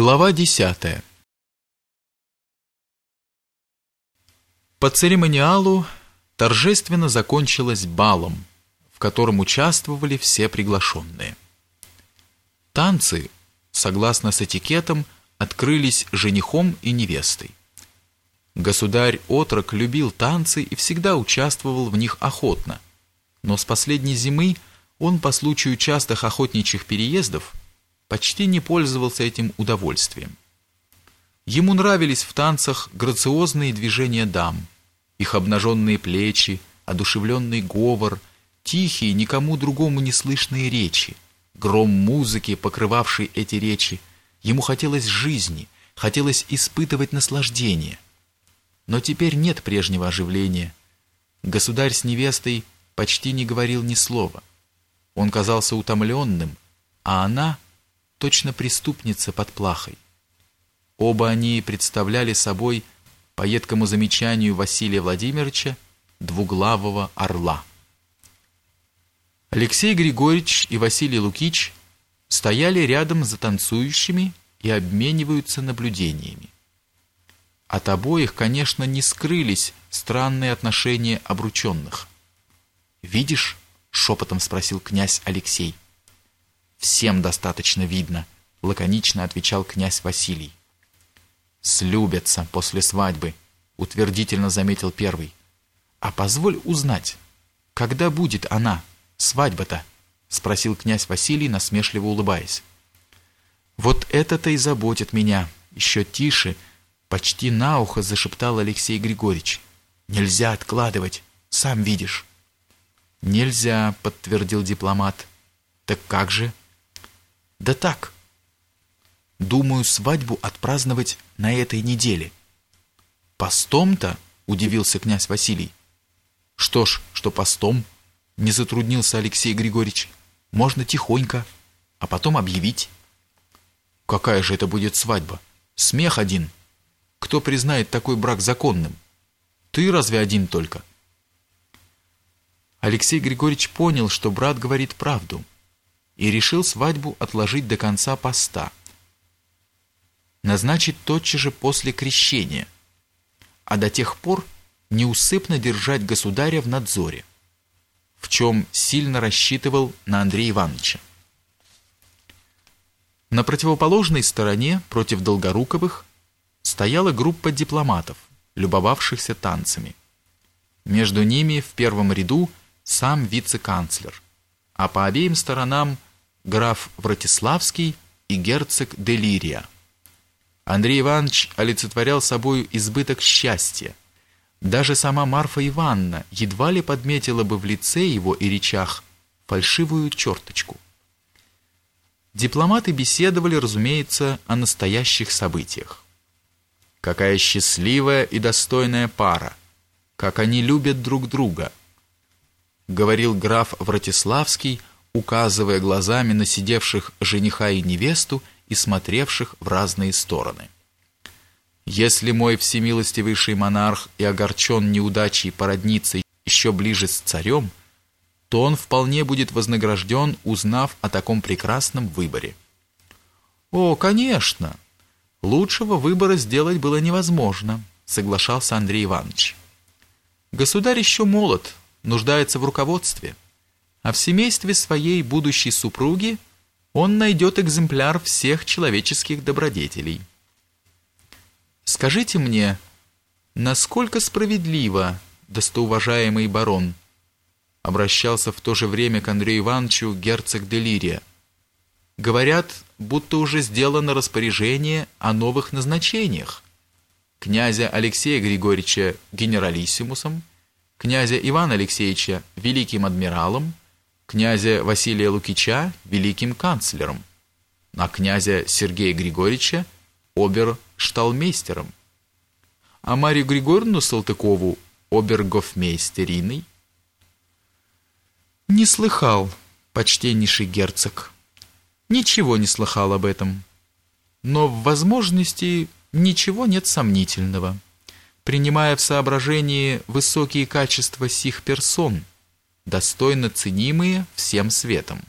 Глава 10 По церемониалу торжественно закончилось балом, в котором участвовали все приглашенные. Танцы, согласно с этикетом, открылись женихом и невестой. Государь-отрок любил танцы и всегда участвовал в них охотно, но с последней зимы он по случаю частых охотничьих переездов почти не пользовался этим удовольствием. Ему нравились в танцах грациозные движения дам, их обнаженные плечи, одушевленный говор, тихие, никому другому не слышные речи, гром музыки, покрывавший эти речи. Ему хотелось жизни, хотелось испытывать наслаждение. Но теперь нет прежнего оживления. Государь с невестой почти не говорил ни слова. Он казался утомленным, а она — точно преступница под плахой. Оба они представляли собой, по едкому замечанию Василия Владимировича, двуглавого орла. Алексей Григорьевич и Василий Лукич стояли рядом за танцующими и обмениваются наблюдениями. От обоих, конечно, не скрылись странные отношения обрученных. «Видишь?» — шепотом спросил князь Алексей. Всем достаточно видно, лаконично отвечал князь Василий. Слюбятся после свадьбы, утвердительно заметил первый. А позволь узнать, когда будет она, свадьба-то? спросил князь Василий, насмешливо улыбаясь. Вот это-то и заботит меня, еще тише, почти на ухо зашептал Алексей Григорьевич. Нельзя откладывать, сам видишь. Нельзя, подтвердил дипломат. Так как же? Да так. Думаю свадьбу отпраздновать на этой неделе. Постом-то? Удивился князь Василий. Что ж, что постом? Не затруднился Алексей Григорьевич. Можно тихонько, а потом объявить. Какая же это будет свадьба? Смех один. Кто признает такой брак законным? Ты разве один только? Алексей Григорьевич понял, что брат говорит правду и решил свадьбу отложить до конца поста. Назначить тотчас же после крещения, а до тех пор неусыпно держать государя в надзоре, в чем сильно рассчитывал на Андрея Ивановича. На противоположной стороне, против Долгоруковых, стояла группа дипломатов, любовавшихся танцами. Между ними в первом ряду сам вице-канцлер, а по обеим сторонам граф Вратиславский и герцог Делирия. Андрей Иванович олицетворял собою избыток счастья. Даже сама Марфа Ивановна едва ли подметила бы в лице его и речах фальшивую черточку. Дипломаты беседовали, разумеется, о настоящих событиях. Какая счастливая и достойная пара! Как они любят друг друга! Говорил граф Вратиславский, указывая глазами на сидевших жениха и невесту и смотревших в разные стороны. Если мой всемилостивейший монарх и огорчен неудачей породниться еще ближе с царем, то он вполне будет вознагражден, узнав о таком прекрасном выборе. О, конечно! Лучшего выбора сделать было невозможно, соглашался Андрей Иванович. Государь еще молод, нуждается в руководстве а в семействе своей будущей супруги он найдет экземпляр всех человеческих добродетелей. Скажите мне, насколько справедливо, достоуважаемый барон, обращался в то же время к Андрею Ивановичу герцог Делирия. Говорят, будто уже сделано распоряжение о новых назначениях. Князя Алексея Григорьевича генералиссимусом, князя Ивана Алексеевича великим адмиралом, князя Василия Лукича великим канцлером, а князя Сергея Григорьевича обершталмейстером, а Марию Григорьевну Салтыкову обергофмейстериной. Не слыхал, почтеннейший герцог. Ничего не слыхал об этом. Но в возможности ничего нет сомнительного, принимая в соображение высокие качества сих персон – достойно ценимые всем светом.